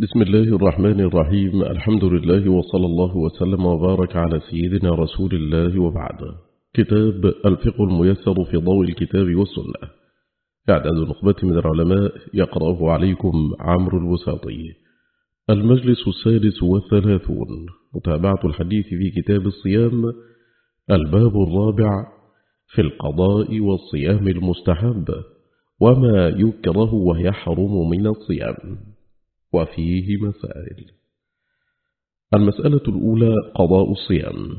بسم الله الرحمن الرحيم. الحمد لله وصلى الله وسلم وبارك على سيدنا رسول الله وبعد. كتاب الفقه الميسر في ضوء الكتاب والسنة. إعداد نخبة من العلماء يقرأه عليكم عمرو الوساطي. المجلس السادس والثلاثون. متابعة الحديث في كتاب الصيام. الباب الرابع في القضاء والصيام المستحب. وما يكره ويحرم من الصيام. وفيه مسائل. المسألة الأولى قضاء الصيام.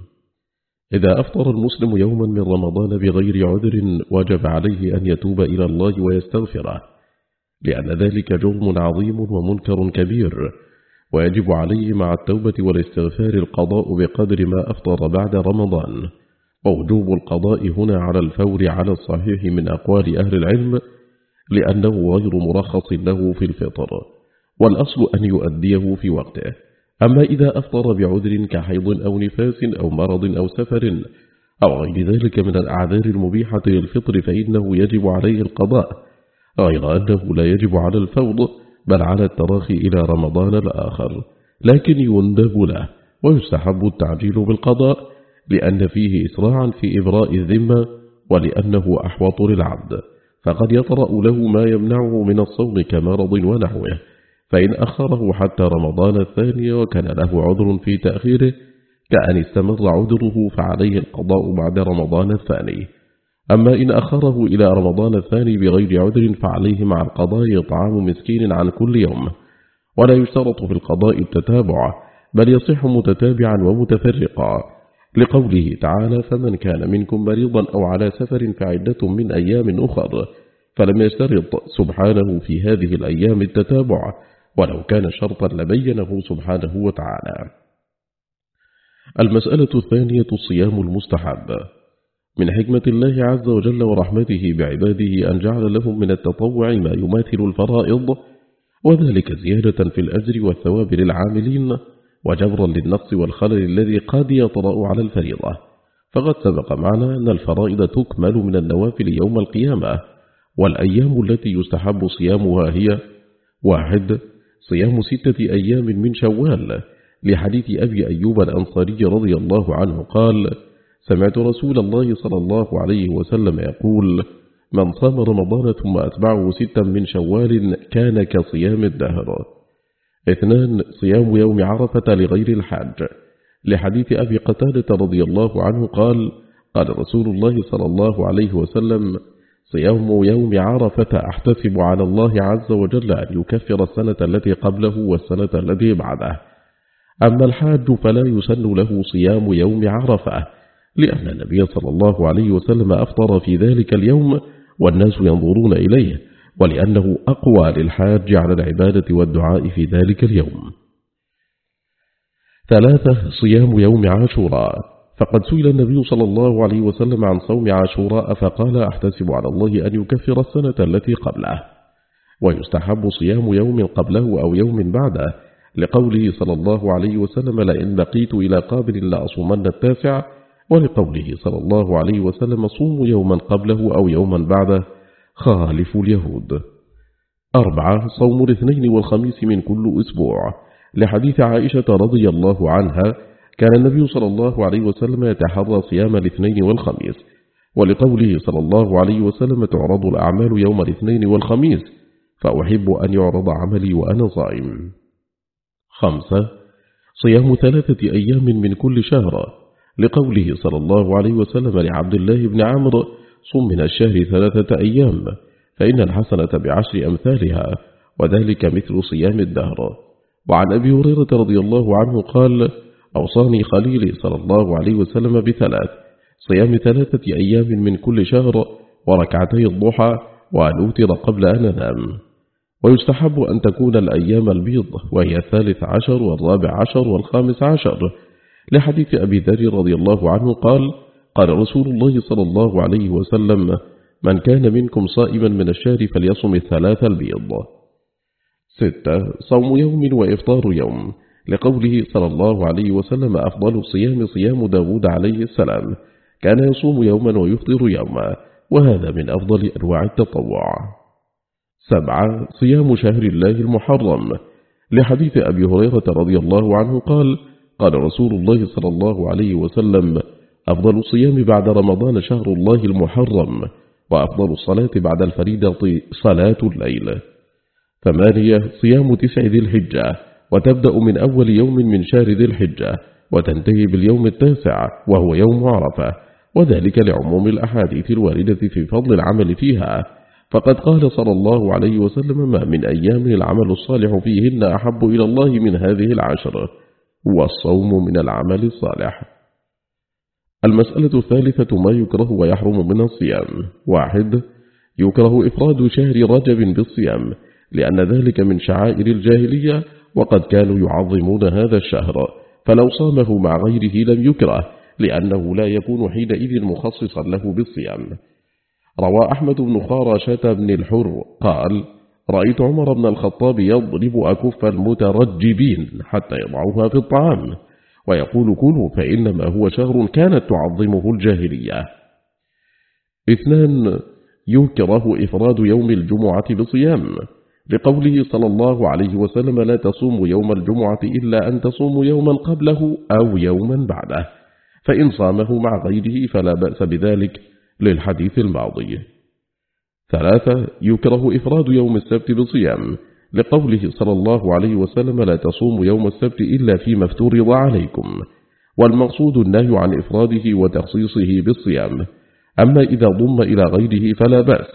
إذا أفطر المسلم يوما من رمضان بغير عذر وجب عليه أن يتوب إلى الله ويستغفره لأن ذلك جرم عظيم ومنكر كبير ويجب عليه مع التوبة والاستغفار القضاء بقدر ما أفطر بعد رمضان. ووجوب القضاء هنا على الفور على الصحيح من أقوال أهل العلم لأنه غير مرخص له في الفطر. والأصل أن يؤديه في وقته. أما إذا أفطر بعذر كحيض أو نفاس أو مرض أو سفر أو غير ذلك من الأعذار المبيحة للفطر فإنه يجب عليه القضاء غير أنه لا يجب على الفوض بل على التراخي إلى رمضان الآخر. لكن يندب له ويستحب التعجيل بالقضاء لأن فيه إسراعا في إبراء الذمة ولأنه أحوط للعبد فقد يطرأ له ما يمنعه من الصوم كمرض ونحوه. فإن أخره حتى رمضان الثاني وكان له عذر في تأخيره كأن استمر عذره فعليه القضاء بعد رمضان الثاني. أما إن أخره إلى رمضان الثاني بغير عذر فعليه مع القضاء إطعام مسكين عن كل يوم. ولا يشترط في القضاء التتابع بل يصح متتابعا ومتفرقا. لقوله تعالى فمن كان منكم مريضا أو على سفر فعدة من أيام أخر فلم يشترط سبحانه في هذه الأيام التتابع ولو كان شرطا لبينه سبحانه وتعالى. المسألة الثانية الصيام المستحب. من حكمة الله عز وجل ورحمته بعباده أن جعل لهم من التطوع ما يماثل الفرائض وذلك زيادة في الأجر والثواب للعاملين وجبرا للنقص والخلل الذي قد يطرأ على الفريضة. فقد سبق معنا أن الفرائض تكمل من النوافل يوم القيامة والأيام التي يستحب صيامها هي واحد صيام ستة أيام من شوال. لحديث أبي أيوب الأنصاري رضي الله عنه قال سمعت رسول الله صلى الله عليه وسلم يقول من صام رمضان ثم أتبعه ستا من شوال كان كصيام الدهر. اثنان صيام يوم عرفة لغير الحاج. لحديث أبي قتادة رضي الله عنه قال قال رسول الله صلى الله عليه وسلم صيام يوم عرفة أحتسب على الله عز وجل أن يكفر السنة التي قبله والسنة التي بعده. أما الحاج فلا يسن له صيام يوم عرفة لأن النبي صلى الله عليه وسلم أفطر في ذلك اليوم والناس ينظرون إليه ولأنه أقوى للحاج على العبادة والدعاء في ذلك اليوم. ثلاثة صيام يوم عاشوراء. فقد سئل النبي صلى الله عليه وسلم عن صوم عاشوراء فقال أحتسب على الله أن يكفر السنة التي قبله ويستحب صيام يوم قبله أو يوم بعده لقوله صلى الله عليه وسلم لئن بقيت إلى قابل لأصومن التاسع ولقوله صلى الله عليه وسلم صوموا يوما قبله أو يوما بعده خالف اليهود. أربعة صوم الاثنين والخميس من كل أسبوع. لحديث عائشة رضي الله عنها كان النبي صلى الله عليه وسلم يتحرى صيام الاثنين والخميس. ولقوله صلى الله عليه وسلم تعرض الأعمال يوم الاثنين والخميس فأحب أن يعرض عملي وأنا صائم. خمسة صيام ثلاثة أيام من كل شهر. لقوله صلى الله عليه وسلم لعبد الله بن عمرو صم من الشهر ثلاثة أيام فإن الحسنة بعشر أمثالها وذلك مثل صيام الدهر. وعن أبي هريرة رضي الله عنه قال أوصاني خليلي صلى الله عليه وسلم بثلاث صيام ثلاثة أيام من كل شهر وركعتي الضحى وأن أوتر قبل أن أنام. ويستحب أن تكون الأيام البيض وهي الثالث عشر والرابع عشر والخامس عشر. لحديث أبي ذر رضي الله عنه قال قال رسول الله صلى الله عليه وسلم من كان منكم صائما من الشهر فليصم الثلاث البيض. ستة صوم يوم وإفطار يوم. لقوله صلى الله عليه وسلم أفضل الصيام صيام داود عليه السلام. كان يصوم يوما ويفطر يوما وهذا من أفضل أنواع التطوع. سبعة صيام شهر الله المحرم. لحديث أبي هريرة رضي الله عنه قال قال رسول الله صلى الله عليه وسلم أفضل الصيام بعد رمضان شهر الله المحرم وأفضل الصلاة بعد الفريدة صلاة الليل. ثمانية صيام تسع ذي الحجة. وتبدأ من أول يوم من شهر ذي الحجة وتنتهي باليوم التاسع وهو يوم عرفة. وذلك لعموم الأحاديث الواردة في فضل العمل فيها. فقد قال صلى الله عليه وسلم ما من أيام العمل الصالح فيهن أحب إلى الله من هذه العشر والصوم من العمل الصالح. المسألة الثالثة ما يكره ويحرم من الصيام. واحد يكره إفراد شهر رجب بالصيام لأن ذلك من شعائر الجاهلية وقد كانوا يعظمون هذا الشهر فلو صامه مع غيره لم يكره لأنه لا يكون حينئذ مخصصا له بالصيام. روى أحمد بن خارشة بن الحر قال رأيت عمر بن الخطاب يضرب أكف المترجبين حتى يضعوها في الطعام ويقول كلوا فإنما هو شهر كانت تعظمه الجاهلية. اثنان يكره إفراد يوم الجمعة بصيام. لقوله صلى الله عليه وسلم لا تصوم يوم الجمعة إلا أن تصوم يوما قبله أو يوما بعده فإن صامه مع غيره فلا بأس بذلك للحديث الماضي. ثلاثة يكره إفراد يوم السبت بصيام لقوله صلى الله عليه وسلم لا تصوم يوم السبت إلا فيما افترض عليكم والمقصود النهي عن إفراده وتخصيصه بالصيام أما إذا ضم إلى غيره فلا بأس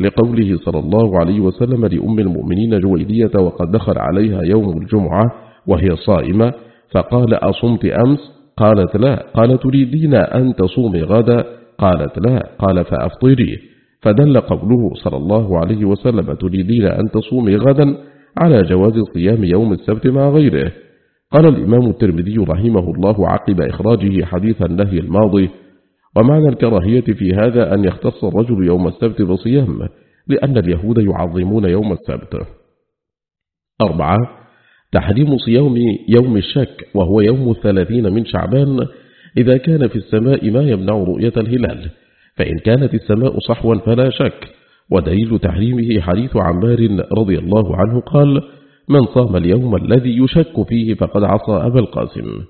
لقوله صلى الله عليه وسلم لأم المؤمنين جويدية وقد دخل عليها يوم الجمعة وهي صائمة فقال أصمت أمس؟ قالت لا. قال تريدين أن تصومي غدا؟ قالت لا. قال فأفطري. فدل قوله صلى الله عليه وسلم تريدين أن تصومي غدا على جواز صيام يوم السبت مع غيره. قال الإمام الترمذي رحمه الله عقب إخراجه حديث النهي الماضي ومعنى الكراهية في هذا أن يختص الرجل يوم السبت بصيام لأن اليهود يعظمون يوم السبت. أربعة تحريم صيام يوم الشك وهو يوم الثلاثين من شعبان إذا كان في السماء ما يمنع رؤية الهلال فإن كانت السماء صحوا فلا شك. ودليل تحريمه حديث عمار رضي الله عنه قال من صام اليوم الذي يشك فيه فقد عصى أبا القاسم.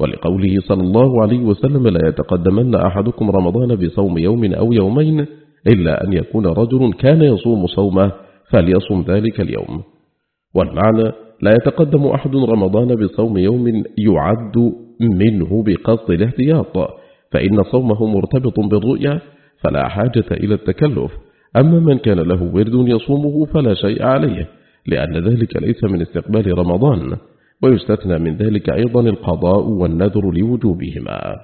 ولقوله صلى الله عليه وسلم لا يتقدمن أحدكم رمضان بصوم يوم أو يومين إلا أن يكون رجل كان يصوم صومه فليصم ذلك اليوم. والمعنى لا يتقدم أحد رمضان بصوم يوم يعد منه بقصد الاحتياط فإن صومه مرتبط بالرؤية فلا حاجة إلى التكلف. أما من كان له ورد يصومه فلا شيء عليه لأن ذلك ليس من استقبال رمضان. ويستثنى من ذلك أيضا القضاء والنذر لوجوبهما.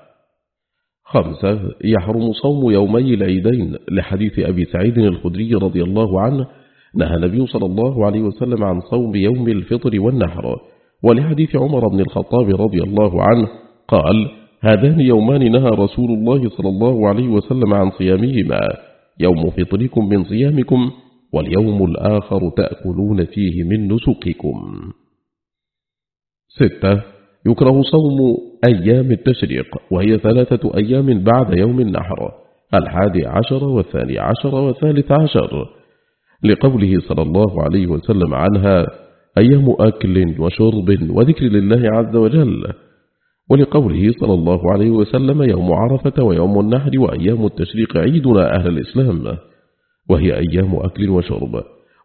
خمسة يحرم صوم يومي العيدين. لحديث أبي سعيد الخدري رضي الله عنه نهى النبي صلى الله عليه وسلم عن صوم يوم الفطر والنحر. ولحديث عمر بن الخطاب رضي الله عنه قال هذان يومان نهى رسول الله صلى الله عليه وسلم عن صيامهما. يوم فطركم من صيامكم واليوم الآخر تأكلون فيه من نسككم. ستة. يكره صوم أيام التشريق وهي ثلاثة أيام بعد يوم النحر الحادي عشر والثاني عشر والثالث عشر. لقوله صلى الله عليه وسلم عنها أيام أكل وشرب وذكر لله عز وجل. ولقوله صلى الله عليه وسلم يوم عرفة ويوم النحر وأيام التشريق عيدنا أهل الإسلام. وهي أيام أكل وشرب.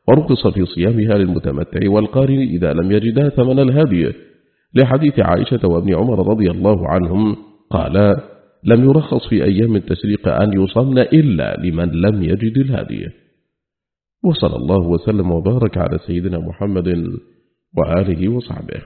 ورخص في صيامها للمتمتع والقارن إذا لم يجدا ثمن الهدي. لحديث عائشة وابن عمر رضي الله عنهم قال لم يرخص في أيام التشريق أن يصمن إلا لمن لم يجد الهدي. وصلى الله وسلم وبارك على سيدنا محمد وآله وصحبه.